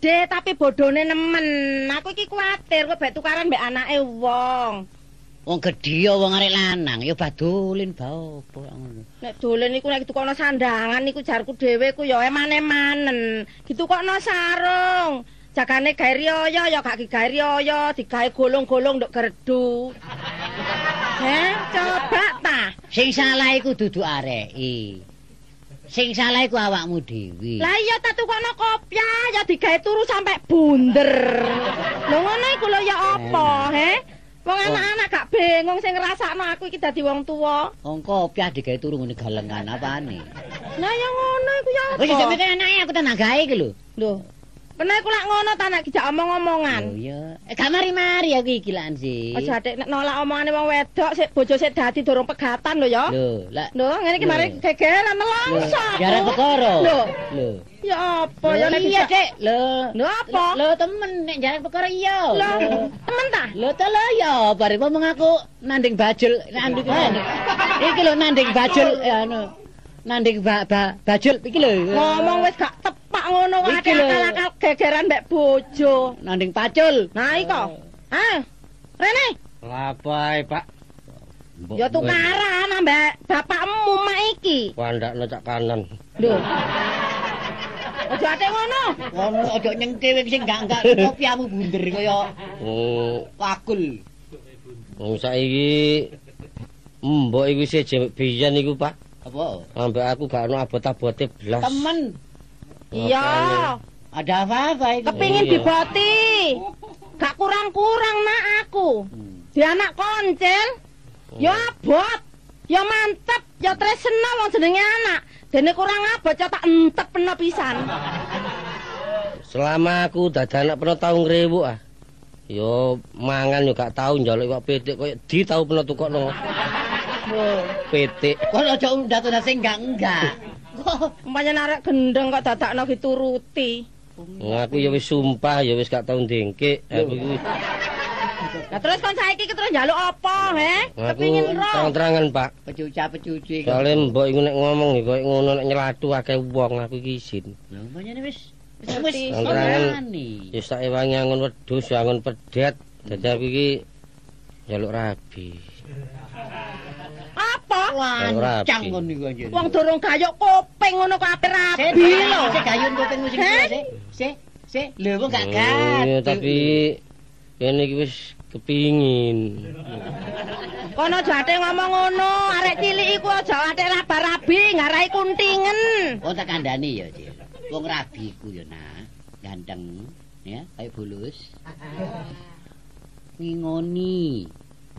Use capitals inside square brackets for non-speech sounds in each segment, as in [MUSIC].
gedhe tapi bodone nemen. Aku iki kuwatir kowe bek tukaran mbek anake wong. Wong gedhe ya wong arek lanang ya badolin ba apa ngono. Nek dolen iku nek ditukokno sandangan iku jarku dhewe ku ya emane-manen. Ditukokno sarung. Jagane gawe riyo ya gak gawe riyo, digawe golong-golong nduk gerdu. Heh, coba ta. Sing salah iku dudu areki. Sing salah iku awakmu dhewe. Lah iya tak tukokno kopya ya digawe turu sampe bunder. Lho ngono iku lho ya apa, he? Wong anak-anak gak bingung sing ngrasakno aku iki dadi wong tuwa. Wong kopiah digawe turu ngene galengan apane? Lah ya ngono iku ya apa? Wis sampe anake aku tenagae iki lho. Lho. Bener aku lak ngono ta nek dijak omong-omongan. Oh iya. Eh gak mari-mari aku iki lan sih. Aja atik nek nolak omongane wong wedok sik bojo sik dadi durung pegatan lho ya. Lho, lah Lho, ngene iki mari gegeran nelongso. Jarak perkara. Lho. Lho. Ya apa ya nek iya, Dik. Lho. Lho apa? Lho temen nek jarak perkara iya. Lho, temen ta? Lho to lho ya, bare ngomong aku nanding bajul, nanding Iki lho nanding bajul ya anu. Nanding ba, ba, bajul iki lho. Ngomong wis gak tepak ngono wae akal-akal gegeran mbek bojo. nanding pacul. Nah iko. Ah. Rene, Lapai, Pak. ya tukaran ambek bapakmu mak iki. Wandakno cak kanan. Lho. Aja ate ngono. Ngono aja nyengke sing enggak [LAUGHS] enggak kopiamu bunder kaya Hmm, wakul. wong saiki mbok iku siji biyen iku, Pak. Apa? Ambek aku gak ono abot-abote blas. Temen, Iya. ada apa-apa iki? Kepingin Iya. diboti. Gak kurang-kurang nak aku. Hmm. Di anak koncil. Ya abot. Ya mantep. Ya tresna wong jenenge anak. Dene kurang abot ya tak entep peno pisan. Selama aku dadi anak pernah tau ngrewuk ah. Yo mangan yo gak tau njaluk kok pitik koyo di tau pernah tukokno pitik. Kok aja undat sing enggak enggak. Umpamane arek gendeng kok dadakno dituruti. Ngaku ya wis sumpah ya wis gak tau ndengke. Aku iki Lah terus kon saiki ki terus njaluk apa, he? ngaku Kepingin roh. terang-terangan, Pak. Pecuca-pecuci. Soale mbok iku nek ngomong ya koyo ngono nek nyelatu akeh wong aku iki isin. Lho, pancene wis wis Wis ngene. Ya sak ewangi angon wedhus, angon pedet. Dadi aku iki njaluk rabi. Apa? Lancang ngono iku anjir. Wong durung gayok kuping ngono kok ape Sik lho. Sik gayun kuping sing sik. Sik, sik. Lho kok gak Iya, gat. tapi kene iki wis kepingin. Kono jate ngomong ngono, arek cilik iku aja ate rabi ngarai kuntingen. Oh tak kandhani ya, Cik. Wong rabi iku ya, nah. Ganteng, ya, kayak bulus. Ngingoni,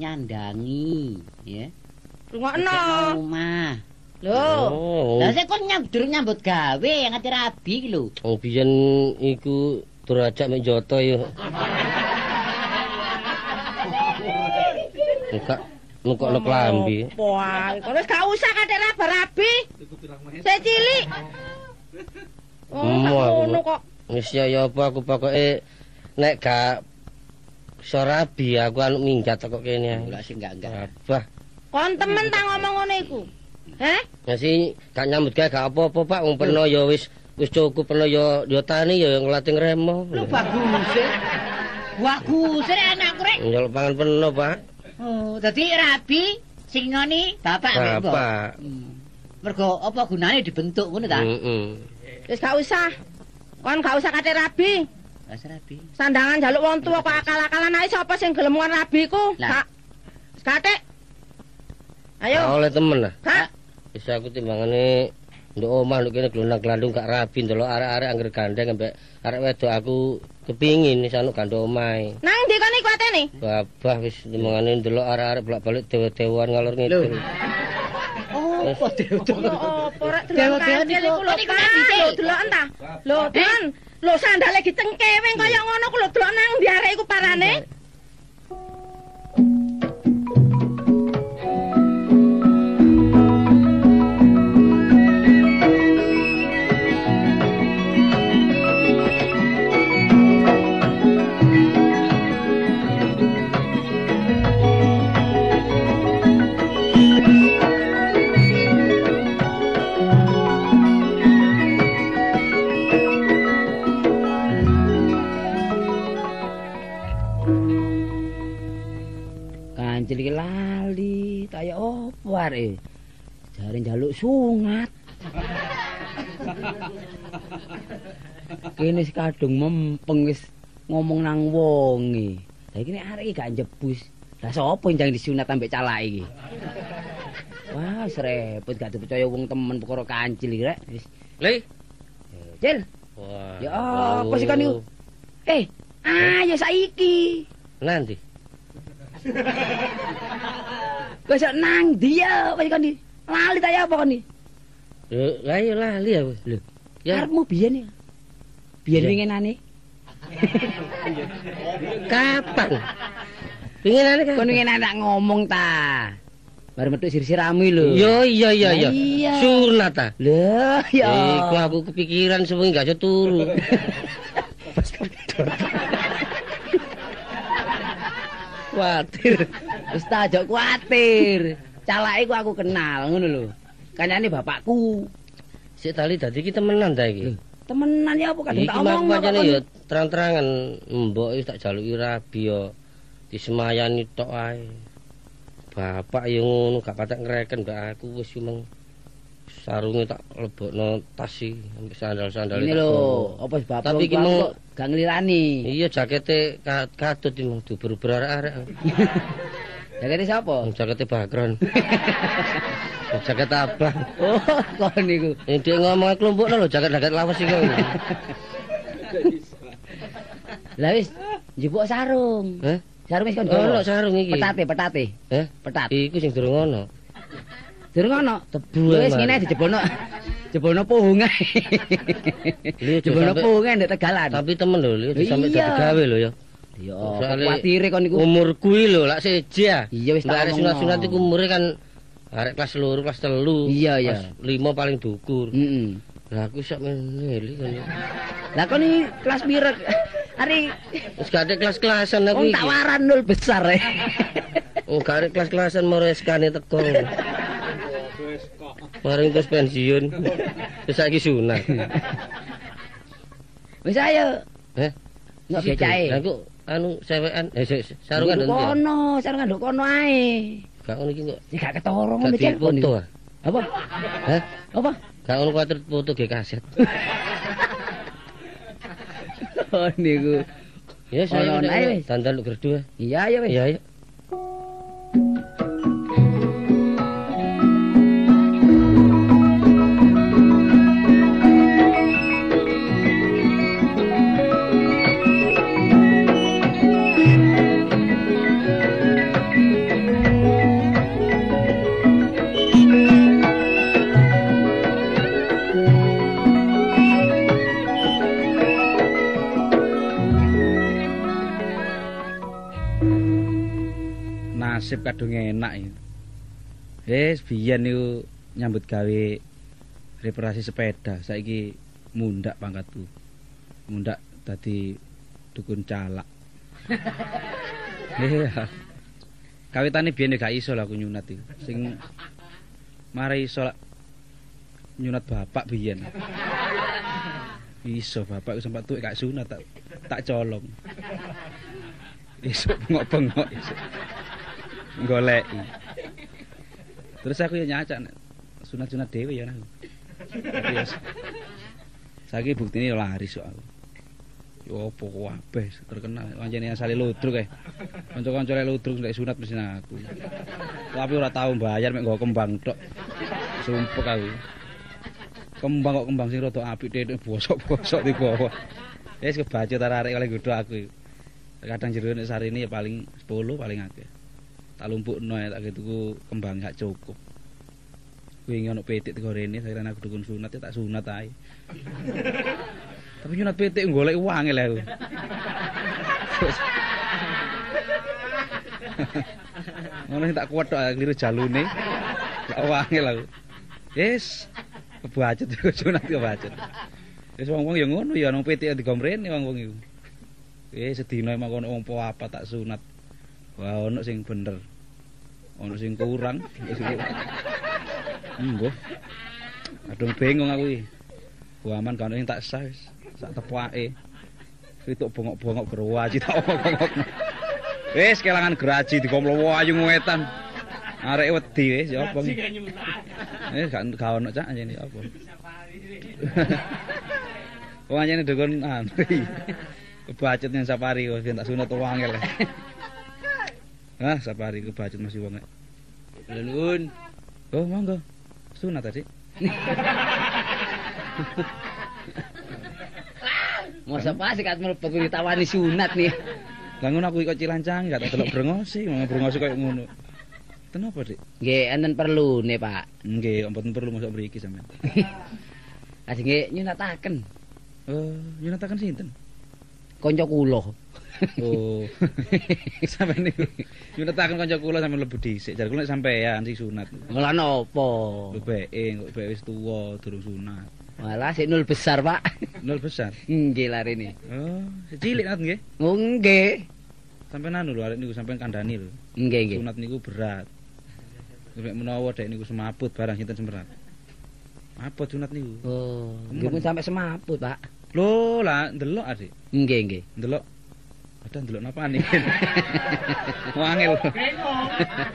nyandangi, ya. Rungokno. Omah. Lho. Oh, Lah sik kon nyambut nyambut gawe ngati rabi iki lho. wong biyen iku durajak mek joto ya. [LAUGHS] Muka muka lo klambi. Wah, wis gak usah kate rabi. Sik cilik. Oh, ngono kok. Wis ya ya apa aku pokoke nek gak iso rabi aku anu minggat kok kene. Lah sing enggak enggak. Abah, Kon temen ta ngomong ngono iku. Heh? ya sih gak nyambut gawe gak apa-apa Pak, wong peno ya wis wis cukup peno ya ya tani ya nglatih remo. Lho bagus. e. Bagus rek anakku rek. Njaluk pangan peno, Pak. Oh, dadi rabi sing ngoni bapak mbok. Bapak. Hmm. Mergo apa gunane dibentuk ngono ta? Heeh. Wis gak usah. Kon gak usah kate rabi. Wis rabi. Sandangan jaluk wong tuwa kok akal-akalan ae sapa sing gelem rabi ku? Gak. Wis Ayo. oleh temen lah. Kak. Wis aku timbangane nduk omah nduk kene glondang-glandung gak rabi ndelok arek-arek angger gandeng ambek arek wedok aku kepingin wis anu gandeng omahe. Nang ndi kon iku atene? Babah wis timbangane ndelok arek-arek bolak-balik dewa-dewan ngalor ngidul. Oh, apa dewa Lho opo rek Dewa-dewa kancil niku- iku lho nang ndi, Lho Cik? delok entah. Lho Don, lho sandale dicengkeweng kaya ngono ku lho delok nang ndi arek iku parane. Sopo arek? Jare njaluk sungat. Kene kadung mempeng wis ngomong nang wonge. Lah iki nek arek iki gak njebus. Lah sapa yang disunat ambek calake iki? Wah, wis repot gak dipercaya wong temen perkara kancil iki rek. Wis. Le. Cil, Wah. Ya apa sih kan niku? eh, ayo saiki. Nanti. Wis nang dia, wis kan lali ta ya apa kan iki? Lah iya lali aku. Lho, Ya, Karepmu biyen ya? Biyen winginane. kapan? Pinginane Kon kan? winginane tak ngomong ta. Bar metu sir-sirami lho. Yo iya iya iya. Sunat ta. Lho, ya. Iku aku kepikiran sewengi gak iso turu. [LAUGHS] kuatir. Wis tak aja kuatir. Calake ku aku kenal ngono lho. Kancane bapakku. Sik tali dadi iki temenan ta iki. Temenan ya apa kadung Iki tak omong pancene ya terang-terangan mbok wis tak jaluki rabi ya disemayani tok ae. Bapak ya ngono gak patek ngreken mbak aku wis meng sarunge tak lebokno tas iki ambek sandal-sandal. Ini tak lho, apa sebab Tapi iki mau- gak ngelirani. Iya jakete ka- katut iki mung duber-duber arek-arek. [LAUGHS] Jakete sapa? Jakete bakron. [LAUGHS] jaket abang. Oh, kok niku. Ini dia ngomong kelompoknya lho jaket-jaket lawas iki. Lah wis njupuk sarung. Hah? Sarung wis kon Oh, lho sarung iki. Petate, petate. Hah? Petat. Iku sing durung ono. Durung ono. Tebu Wis ngene dijebono. Jebono aja Jebono pohongan ndek Tegalan. Tapi temen lho, lho sampe dadi gawe lho ya. Ya, kuwatire kon niku. Umur kuwi lho lak seje. Iya wis tak sunat-sunat iku umure kan arek kelas loro, kelas telu. Iya, iya. Kelas lima paling dukur. Heeh. Lah aku sak meneli kan. Lah kon iki kelas pira? Ari Wis gak kelas-kelasan aku iki. tawaran nol besar eh. Oh, gak kelas-kelasan mau reskane teko. Bareng terus pensiun. Terus saiki sunat. Wis ayo. Heh. Situ. becae. Lah kok anu sewekan eh sarungan ndek. kono, sarungan nduk kono ae. Gak ngono iki kok. Gak ketara ngono kon foto. Apa? Hah? Apa? Gak ngono kuwatir foto ge kaset. [LAUGHS] Oh niku. Ya saya wis. dandan lu gerdu. ah. Iya ya wis. Iya ya. Nasib kadung enak ya. Wis biyen niku nyambut gawe reparasi sepeda, saiki mundak pangkatku. Mundak dadi dukun calak. [LAUGHS] Iya. Kawitane biyen gak iso lah aku nyunat iki. Sing mari iso lah nyunat bapak biyen. Iso bapak ku sempat tuwek gak sunat tak tak colong. Iso bengok-bengok iso. Goleki. Terus aku ya nyacak sunat-sunat dhewe ya aku. Ya saiki buktine ya laris kok aku. Yo opo kabeh terkenal pancene asale ludruk eh. Kanca-kancane ludruk nek sunat mesti aku. Tapi ora tau bayar mek nggo kembang tok. Sumpek aku. Kembang kok kembang sing rada apik tetek bosok-bosok di bawah. Wis kebacut arek oleh godho aku. Kadang jero nek sarine ya paling 10 paling akeh. Tak lumpukno tak tuku kembang gak cukup. Wingi ono petik teko rene, saya aku dukun sunat ya tak sunat ae. Tapi nyunat petik golek uang lho aku. Ngono tak kuat tok kliru jalune. Uang aku. Yes. Kebacut [LAUGHS] sunat kebacut. Wis wong-wong ya ngono ya nang petik digomrene wong-wong iku. Eh sedina emang ono wong apa tak sunat. Wah ono sing bener. Ono sing kurang. Mbah. Aduh bingung aku iki. Waman kan sing tak sah wis. Sak tepake. Fituk bongok-bongok geraji tak bongok. Wis kelangan geraji dikomplo wayu ngetan. Arek wedi wis ya apa. Eh gak gak ono cak anjene apa. Wong anjene dukun [LAUGHS] anu. Kebacut yang safari kok ben tak sunat wong angel. Ah, safari kebacut masih wong. Lulun. Oh, monggo. Sunat tadi. [LAUGHS] Masa pas sik mlebu ditawani sunat nih. Lah ngono aku kok cilancang gak tak delok brengosi, mau brengosi koyo ngono. Kenapa, Dik? Nggih, enten perlu nih, Pak. Nggih, mboten perlu masuk mriki sampean. [LAUGHS] Nggih nyunataken Oh, nyunataken sinten? kanca kula. [LAUGHS] Oh. sampean niku nyunataken kanca kula sampean lebu dhisik. Jar kula sampean sing sunat. Malah napa? Lho beke, kok beke wis tuwa durung sunat. Malah sik nul besar, Pak. Nol besar. Nggih larene. Oh, cilik nat nggih. Oh, nggih. Sampeyan anu lho arek niku sampeyan kandhani lho. Nggih, nggih. Sunat niku berat. Nek menawa dek niku semaput barang sinten semerat. Apa sunat niku? Oh, nggih pun sampai semaput, Pak. Lho, lah ndelok Adik. Nggih, nggih. Ndelok. Ada ndelok napa nih? [LAUGHS] Wangel.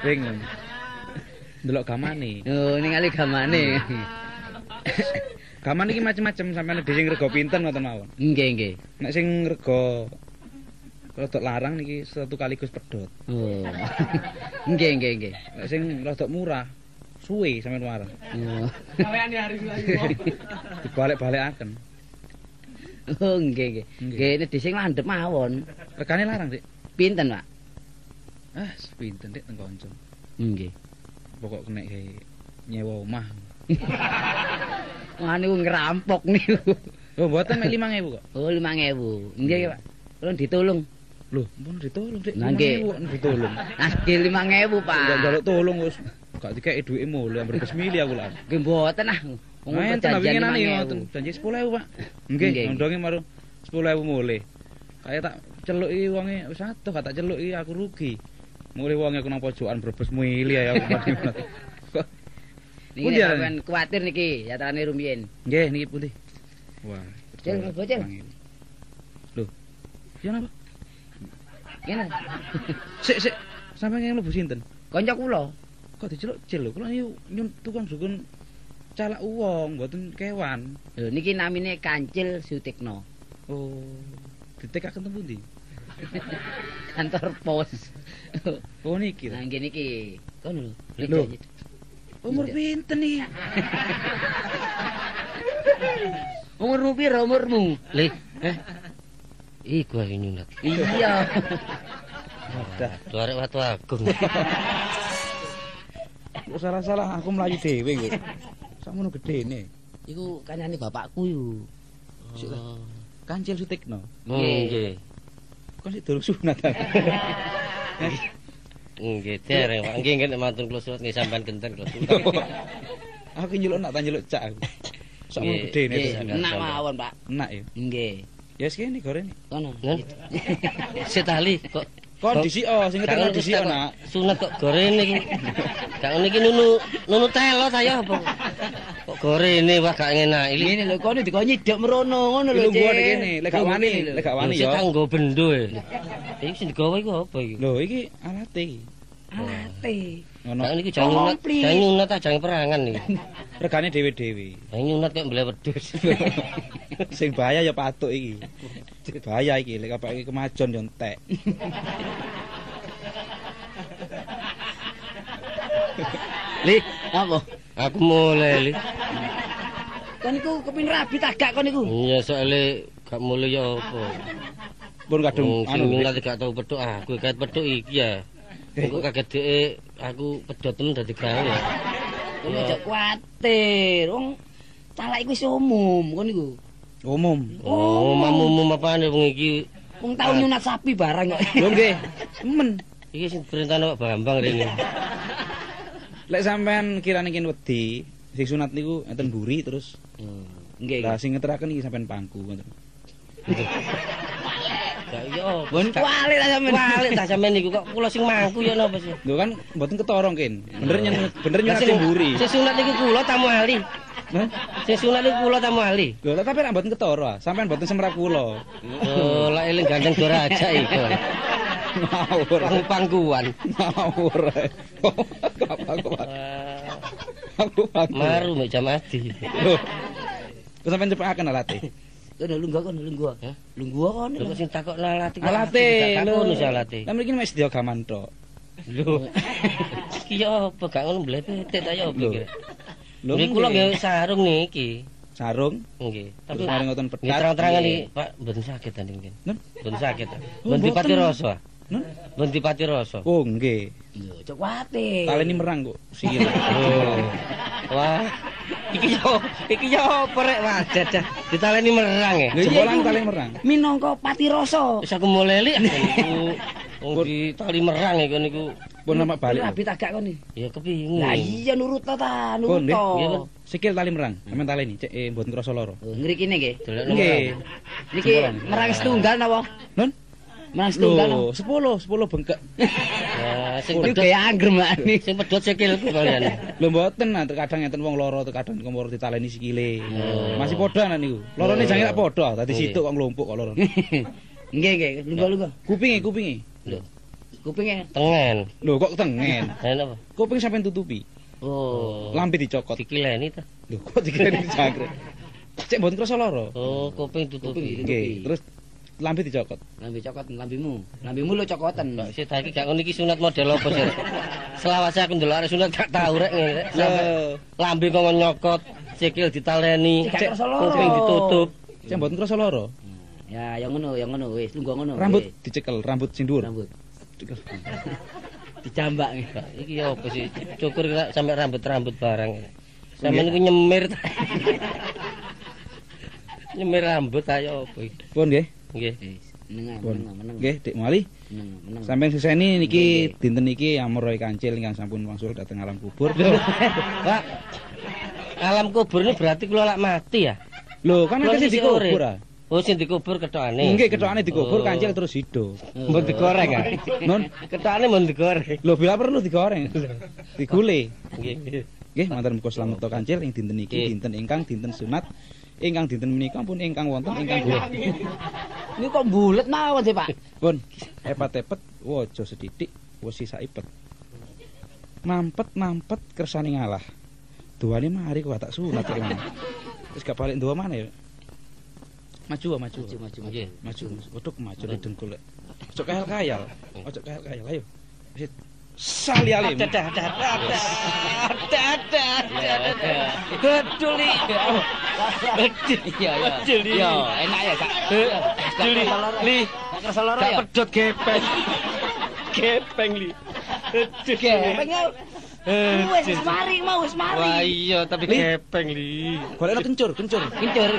Bingung. Ndelok gamane. Oh, ningali gamane. Gaman iki macem-macem sampeyan dhewe sing rega pinten ngoten mawon. Nggih, nggih. Nek sing rega rodok larang niki satu kaligus pedhot. Oh. [LAUGHS] Nggih, nggih, nggih. Nek sing rodok murah suwe sampeyan warang. Oh. [LAUGHS] Dibalik-balikaken. Oh, nggih, nggih. Nggih. Ini dising landhep mawon. Regane larang, Dik. Pinten, Pak? Ah, pinten Dik teng kanca. Nggih. Pokok kena kayak nyewa omah. [LAUGHS] Wah, niku ngerampok niku. Oh, mboten mek 5000 kok. Oh, 5000. Nggih, Pak. Tolong ditolong. Lho, mpun ditolong, Dik. Nggih. 5.000 kok ditolong. Ah, nggih 5000, Pak. Enggak njaluk tolong wis. Gak dikeki dhuwite mulih ambar kesmili aku lah. Nggih mboten ah. Wong Main tenan 5.000. ngoten. Janji 10.000, Pak. Nggih, ndonge maru 10.000 mulih. Kayak tak celuki wonge wis atuh gak tak celuki aku rugi. Mulih wonge aku nang pojokan brebes milih [LAUGHS] ya Niki sampean kuwatir niki yatrane rumiyin. nggih niki pundi? Wah, Cil, bocil. Lho. Ya napa? Ngene. [LAUGHS] Sik sik. Sampe ngene mlebu sinten? Kanca kula. Kok diceluk cil lho. Kula niku nyun tukang dukun calak uwong, mboten kewan. Lho niki namine Kancil Sutikno. Oh. Ditekaken teng pundi? [LAUGHS] Kantor pos. Oh niki. Nah, nggih niki. Kono lho. Umur pinten iki? [LAUGHS] Umurmu piro umurmu? Le, eh. Iku ae nyunat. Iya. Wadah. Tuh arek watu agung. Kok salah-salah aku mlayu dhewe kok. Sakmono gedene. Iku kancane bapakku yu. Sik lah. Kancil Sutikno. Nggih. Kok sik durung sunat. [LAUGHS] Nggih, dereng Pak. Nggih nggih nek matur kula suwun nggih sampean genten kula suwun. [LAUGHS] aku nyeluk nak tak nyeluk cak aku. Gedene. Nggih, terus. enak mawon, Pak. Enak ya. Nggih. Ya sekene goreng. Kono. Setali [LAUGHS] kok Kon disiko sing ngeterno disiko nak. Sunat kok gorene iki. Gak ngene iki nunu nunu telo ta ya apa? Kok gorene wah gak ngenak iki. Ngene lho kono dikon nyidok merono ngono lho, Cil. kene, lek gak wani, lek gak wani Sik ya. kanggo bendo e. Iki sing digawe iku apa iki? Lho iki alate iki. Alate. Ngono. Gak niki jangan nyunat, jangan nyunat perangan iki. [LAUGHS] Regane dhewe-dhewe. Jangan nyunat kok mbele wedhus. [LAUGHS] Sing bahaya ya patuk iki. Bahaya iki lek apa iki kemajon yo entek. Li, apa? Aku mulai li. Kon niku kepin rabi tak gak kon niku? Iya soalnya gak mulai ya apa. Pun kadung anu nyunat gak tau pedhok aku kaget pedhok iki ya. Engko kaget dhek aku pedhot temen dadi gawe ya. Kon aja kuwatir. Wong calak iku wis umum kon niku. umum. Oh, mamu apane wong iki? Wong tau nyunat sapi barang kok. Lho nggih. Temen. Iki sing perintah Pak Bambang rene. Lek sampean kirane kene wedi, sing sunat niku enten mburi terus Nggih. lah sing ngeteraken iki sampean pangku ngoten. [LAUGHS] Gak iya. Bon kuali ta sampean. Walik ta sampean niku kok kula sing mangku ya napa sih? Lho kan mboten ketorong kin. Bener nyen bener Lah nyunat sing mburi. Sing sunat niku kula tamu ahli. Hah? Sing sunat niku kula tamu ahli. Lho tapi nek mboten ketara, sampean mboten semrap kula. Oh, lah eling gandeng dora aja iku. Ngawur. Wong pangkuan. Ngawur. Aku aku. Maru mek jam adi. Loh. Kok sampean cepakaken alate? Kono lungguh kono lungguh. Hah? Lungguh kono. Lho kok sing takok alate. Alate. Gak ngono. Lah mriki wis dia gaman tok. Lho. [LAUGHS] Iki ya apa gak ngono mblepetet ta ya apa Lho. kira. Lho Nggih kula nggih sarung niki. sarung Nggih. tapi mari ngoten pedat. terang-terangan iki Pak mboten sakit ta niki. Mboten sakit. Oh, Mboten mboten. rasa. Nun? Dipati rasa. Oh nggih. Lho, cok wate. Taleni merang kok sikile. Oh. Wah. Iki yo iki yo apa rek wadah dah. Ditaleni merang ya. Lho jebolan taleni merang. Minangka pati rasa. Wis aku muleli niku. Wong ditali merang iku niku. Pun lama balik. Rabi tak gak kono. Ya kepingin. Lah iya nurut ta ta, nurut nggih. ta. Pun. Sikil tali merang. Sampeyan taleni cek eh mboten krasa lara. Oh, ngriki nggih. Delokno Nggih. merang. Niki merang setunggal napa? Nun? Merang setunggal. Lho, 10, 10 bengkak. [LAUGHS] Ya, sing gaya angger mak [LAUGHS] sing pedhot sikilku kalian. Lho mboten nah terkadang enten wong lara terkadang kompor ditaleni sikile. Oh. Masih padha anak niku. Larane Oh. jange tak padha, dadi situk kok nglumpuk kok lara. [LAUGHS] Nggih nggih, lungguh lungguh. Kupinge, kupinge. Lho, Kupinge. tengen. Lho kok tengen. Ana apa? Kuping sampean tutupi. Oh. Lambe dicokot. dikileni ta. Lho kok dikira dijangkrik. Cek mboten krasa lara. Oh, kuping tutupi. Nggih, terus lambe dicokot. Lambe cokot lambimu. Lambimu lho cokoten. Mbak sih iki gak ngono iki sunat model apa sih? [LAUGHS] Selawase aku ndelok arek sunat gak tau rek ngene. lambe kok nyokot, sikil ditaleni, kuping ditutup. cek mboten krasa lara. Ya, yang ngono, yang ngono wis lungguh ngono. Rambut dicekel, rambut sing dhuwur. rambut. Cekel. [LAUGHS] Dijambak nggih. Mbak, iki apa sih? Cukur sampe rambut-rambut barang. Sampe niku nyemir ta. [LAUGHS] nyemir rambut ayo apa iki? Pun nggih. Nggih. Meneng meneng. Nggih, Dik Mali. Meneng meneng. Sampeyan seseni niki Nggih, dinten niki Amroy Kancil ingkang sampun wangsul dhateng alam kubur. [LAUGHS] Pak. Alam kubur ini berarti kula lak mati ya? Lho, kan akeh sing dikubur. ah. Oh, sing dikubur ketokane. Nggih, ketokane dikubur Oh. kancil terus hidup. Mbon digoreng ah. Non, Ketokane mbon digoreng. lho bila perlu digoreng. Digule. Nggih. Nggih, matur muga slamet to kancil ing dinten niki Nggih. dinten ingkang dinten sunat. Ingkang dinten menika pun ingkang wonten ingkang. [LAUGHS] Ini kok bulet mawon sih, Pak. Pun epet-epet waja sedidik wis sisa ipet. Mampet mampet kersane ngalah. Duane mari kok tak sunat mana. Wis gak balik duwe mana ya. Maju ah, maju. Maju maju maju. Nggih. Maju. Waduh maju dengkul. lek. Ojo kayal-kayal. Ojo kayal-kayal ayo. Wis sali alim. Ada ada ada ada ada ada ada. Geduli. Iya. Yo, enak ya, Kak. Geduli. Li. Gak kerasa lara ya? pedot gepeng. Gepeng li. Gepeng. Wis wis mari mau wis Wah mari. iya tapi Li. gepeng li. Golekno kencur, kencur. Kincur.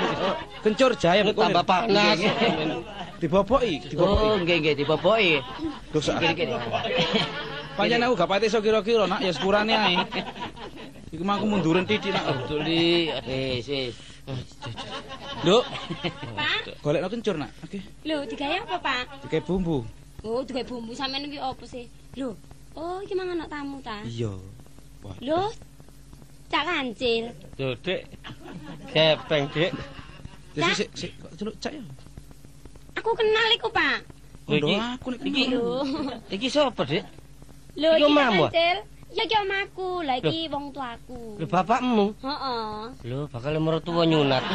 Kencur jaya tambah panas. Diboboki, Oh, diboboki. nggih nggih diboboki. Dosa. Kiri kiri. Pancen aku gak pati iso kira-kira nak ya sepurane ae. Iku mah aku mundurin titik nak. Geduli. Wis wis. Nduk, Pak, golekno kencur nak. Oke, lho digawe apa, Pak? dikai bumbu. Oh, digawe bumbu sampean iki apa sih? Lho, oh iki mangan anak tamu ta? Iya. Lho, Cak Kancil. Yo Dik. Gepeng Dik. Sik sik sik kok celuk cak ya. Aku kenal iku, Pak. Lho, aku nek iki- Lho. Iki sapa Dik? Lho, Iki omahmu? Kancil. Ya iki omahku, lah iki wong tuaku. Lho bapakmu. Heeh. Lho bakal mertua nyunat. [LAUGHS]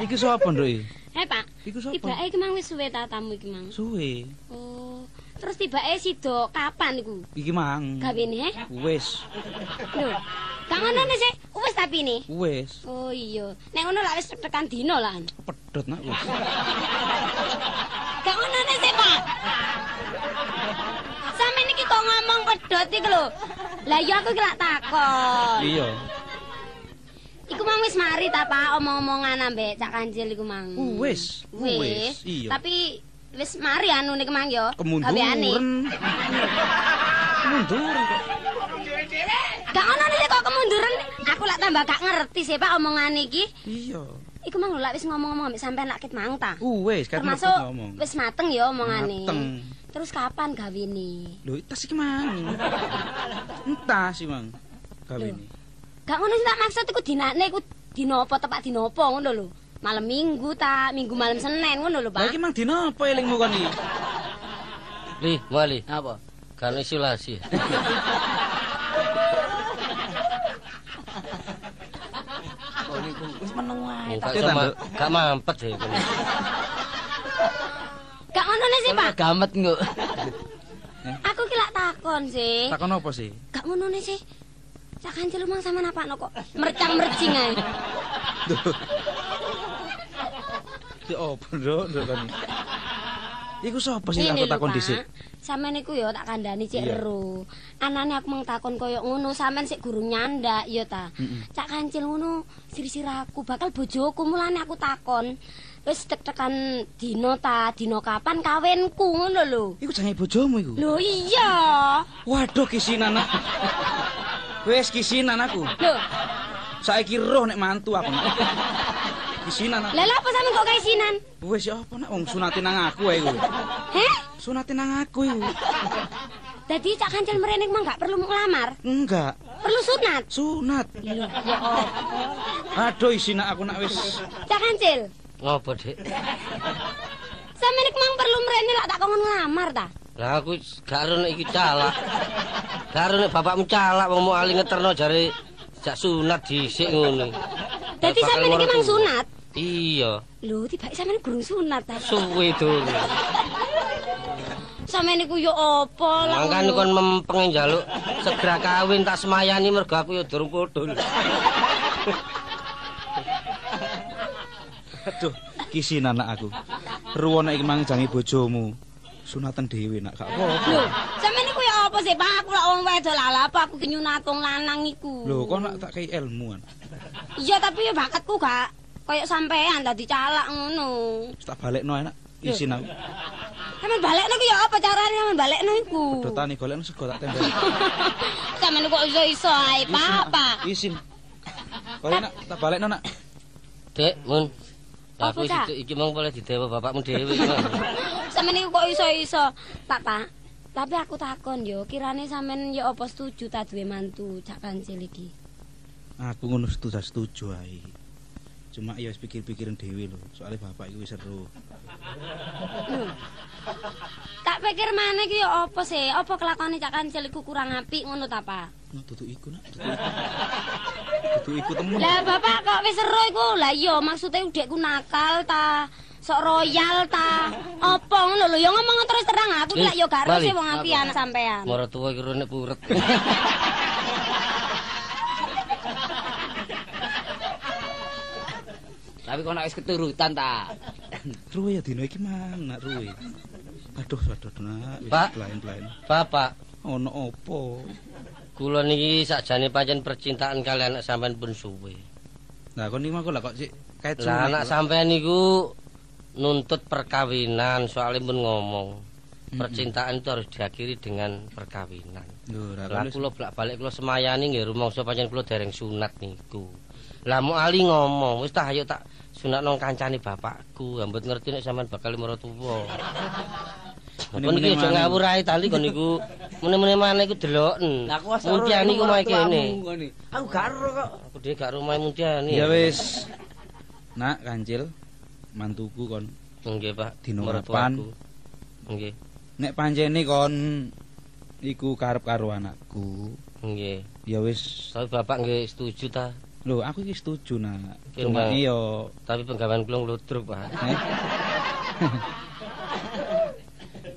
Iki sapa nduk iki? Hei, Pak. Iku sapa? Tibake iki mang wis suwe ta tamu iki mang. Suwe. Oh, terus tibake sido kapan iku? Iki mang. Gawene, he? Wis, Lho. Gak ngono nih sih, wis tapi nih. wis. Oh iya, nek ngono lak wis tekan dino lah. Pedot nak wis. Gak ngono nih sih, Pak. Kok ngomong pedot iki lho. Lah iya aku iki lak takon. Iya. Iku mang wis mari ta, Pak, omong-omongan ambek Cak Kancil iku mang. Wis, Wis. Iya. Tapi wis mari anu niku mang yo. Kemunduran. Kemunduran kok. Gak ngono nih kok kemunduran. Aku lak tambah gak ngerti sih, Pak, omongan iki. Iya. Iku mang lho lak wis ngomong-ngomong ambek sampean lak ket mang ta. Wis, kan Termasuk ngomong. wis mateng ya omongane. Mateng. Terus kapan gawene? Lho, tas iki mang. Entah sih mang. Gawe ini. Gak ngono sih tak maksud iku dinane iku dina apa tepak dina apa ngono lho. malam Minggu ta, Minggu malam Senin ngono lho, Lah iki Pak. mang dina apa elingmu kon iki? Li, mali. Apa? Kan isolasi. [LAUGHS] Oh niku wis meneng wae. Tante. gak mampet deh. Gak ngono nih sih, Pak. Gamet engko. Aku ki lak takon sih. Takon apa sih? Gak ngono nih sih. Cak kancil mang sama napa kok mercang-mercing ae. Di apa, Nduk? Nduk kon. Iku sapa sih aku takon dhisik? Sampeyan niku ya tak kandhani cek ero. Anane aku mung takon koyo ngono, sampeyan sik gurung nyandak ya ta. Cak kancil ngono sir-siraku bakal bojoku mulane aku takon. Wis tek-tekan dino ta, dino kapan kawinku ngono lho. Iku jange bojomu iku. Lho iya. Waduh kisinan anak. Wes kisinan aku. Lho, Saiki roh nek mantu aku. Kisinan aku. lha lha apa sampeyan kok kaisinan? Wes ya apa nak wong sunate nang aku ae kuwi. Heh? Sunate nang aku iku. Dadi cak kancil mrene mah gak perlu ngelamar, Enggak, perlu sunat. sunat. Lho, ya apa? Aduh isinak aku nak wis. Cak kancil, Ngopo, Dik? sampeyan iku mang perlu mrene lak tak kongkon ngelamar ta? Lah aku gak ero nek iki calak. Gak ero nek bapakmu calak wong mau ali ngeterno jare jak sunat dhisik ngono. Dadi sampeyan iki mang sunat. Iya, Lho, tibake sampeyan gurung sunat ta? suwe dulu. Sampeyan iku yo apa lah. Mangkane ngono. kon mempeng njaluk segera kawin tak semayani mergo aku ya durung podul. Aduh, kisinan anak aku. Ruwono iki mang jange bojomu. Sunatan dhewe nak gak apa-apa. Lho, sampeyan iku yo apa sih, Pak? Aku lak wong wedok lha apa aku kenyunat wong lanang iku. Lho, kok nak tak kei ilmu kan. Iya, tapi bakatku gak koyo sampean dadi calak ngono. Tak balekno enak. Isin aku. Sampeyan balekno ku yo apa carane sampeyan balekno iku? Dotane golekno sego tak tembel. [LAUGHS] Sampeyan kok iso-iso ae, Pak, Pak. Isin. Kok nak tak balekno nak. Dek, mun. Aku Cak? iki mong boleh didewa bapakmu dhewe. [LAUGHS] Sampeyan iku kok iso-iso. Pak, Pak. Tapi aku takon yo, kirane sampean yo apa setuju ta duwe mantu cak kancil iki? Aku ngono setuju setuju ae. Cuma ya wis pikir-pikirin dhewe lho, soalnya bapak iku wis seru. Tak pikir maneh iki yo apa sih? Apa kelakone cak kancil iku kurang apik ngono ta, Pak? Nah, tutu iku nak, tutu iku. Temen. Lah bapak kok wis seru iku? Lah iya maksude udekku nakal ta? Sok royal ta? Apa ngono lho? Ya ngomong terus terang aku lek yo gak sih wong apian sampean. Mara tuwa iki nek puret. [LAUGHS] Tapi kok nek wis keturutan ta. Ruwe ya dino iki mang, nak ruwe. Aduh, aduh, nak. Pak. Lain-lain. Bapak, Ono opo? kula niki sakjane pancen percintaan kalian anak sampean pun suwe. Nah, kon iki mah kok lah kok sik kait Lah sunat anak sampean niku nuntut perkawinan, soalnya pun ngomong. Percintaan itu harus diakhiri dengan perkawinan. Lho, ra Lah kula bolak-balik kula semayani nggih rumangsa pancen kula dereng sunat niku. Lah mau ali ngomong, wis tah ayo tak sunat nang kancane bapakku, ambet ngerti nek sampean bakal maratuwa. Apa [LAUGHS] niki aja ngawur ae tali kon niku. Mene-mene maneh iku deloken. Lah aku wis Muntiani ku mae kene. Aku gak ero kok. Aku dhewe gak rumah Muntiani. Ya wis. Nak kancil mantuku kon. Nggih, Pak. Dino Mertuaku. Nggih. Nek pancene kon iku karep karo anakku, Nggih. ya wis. Tapi Bapak nggih setuju ta? Lho, aku iki setuju nak. Cuma enggak. iya Tapi penggawean kula ngludruk, Pak. Eh?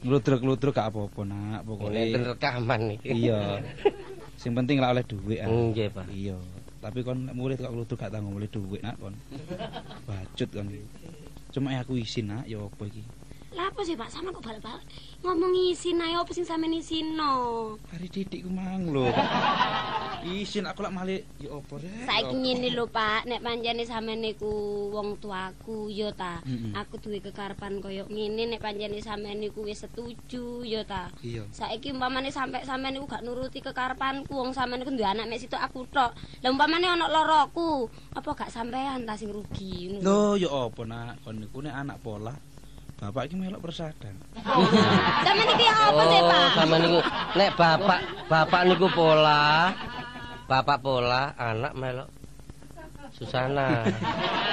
Ngludruk-ngludruk gak apa-apa nak, pokoke. rekaman iki. Iya. Sing penting lah oleh duit ah. Nggih, Pak. Iya. Tapi kon mulih kok ngludruk gak tanggung mulih duit nak kon. Bacut kon iki. Cuma ya aku isin nak, ya apa iki? Lah apa sih Pak? Sama kok balik-balik ngomong isin ae apa sing sampean isino? Hari didik ku mang lho. Isin aku lak malih ya apa rek? Saiki ngene lho Pak, nek pancene sampean niku wong tuaku ya ta. Mm-mm. Aku duwe kekarepan koyo ngene nek pancene sampean niku wis setuju ya ta. Iya. Saiki umpamane sampe sampean niku gak nuruti kekarepanku, wong sampean niku duwe anak mek situ aku tok. Lah umpamane ana loroku, apa gak sampean ta sing rugi ngono. Lho ya apa nak, kon niku nek anak pola. Bapak iki melok persadang. [LAUGHS] Sampeyan iki apa sih, Pak? Oh, sama niku nek bapak bapak niku pola. Bapak pola, anak melok Susana. [LAUGHS]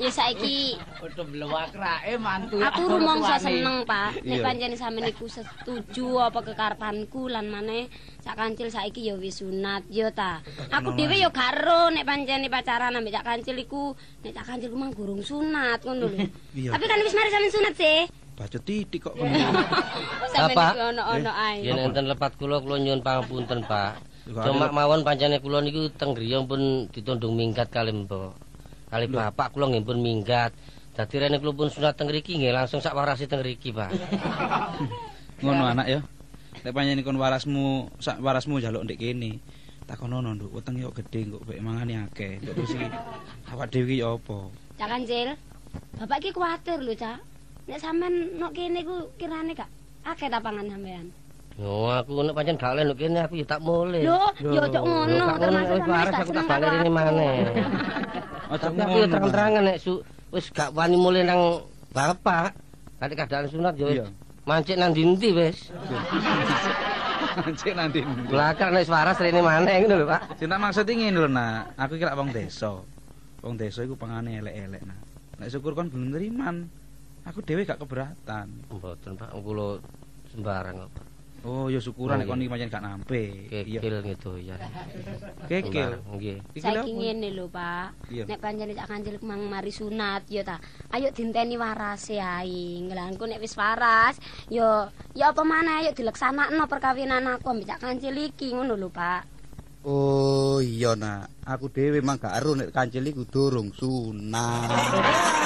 Ya saiki Udah blewak rae mantu. aku rumangsa seneng, Pak. Nek Iya. pancen sampeyan iku setuju apa kekarepanku lan maneh sak kancil saiki ya wis sunat ya ta. Aku dhewe ya gak ero nek pancen pacaran ambek cak kancil iku nek cak kancil ku mang gurung sunat ngono lho. [LAUGHS] Tapi kan wis mari sampeyan sunat sih. Bacot titik kok [LAUGHS] iku ono-ono ae. Yen enten lepat kula kula nyuwun pangapunten, Pak. Cuma mawon pancene kula niku teng griya pun ditundung minggat kali mbok. Kali bapak kula nggih pun minggat. Dadi rene kula pun sunat teng riki nggih langsung sak warasi teng riki, Pak. [LAUGHS] Ngono anak ya. Nek panjenengan kon warasmu, sak warasmu njaluk ndek kene. Takonono, Nduk, weteng yo gedhe kok mek mangane akeh. Nduk terus iki awak dhewe iki apa? Cak kancil. Bapak iki kuwatir lho, Cak. Nek sampean nok kene ku kirane gak akeh tapangan sampean. Yo aku nek pancen gak oleh nek kene aku ya tak mulih. Lho, yo cok ngono, termasuk wis waras aku tak balik rene maneh. [LAUGHS] Aja Tapi aku terang-terangan nek su wis gak wani mulih nang bapak. Kali keadaan sunat yo mancik nang dinti wis. Cek nanti. Belakang nek waras rene maneh ngono lho, Pak. Cinta maksud iki ngene lho, Nak. Aku iki lak wong desa. Wong desa iku pangane elek-elek, Nak. Nek syukur kon gelem neriman. Aku dhewe gak keberatan. Mboten, Pak. Kula sembarang kok. Pak. Oh, ya syukuran Oh, nek kon iki pancen gak nampe. Iya. Kekil gitu ya. Kekil. Nggih. Iki lho Saiki ngene lho, Pak. Nek pancen cak kancil mang mari sunat ya ta. Ayo dinteni warase ae. Ngelangku nek wis waras, yo ya apa maneh ayo dileksanakno perkawinan aku ambek cak kancil iki ngono lho, Pak. Oh iya nak, aku dhewe mah gak ero nek kancil iku durung sunat.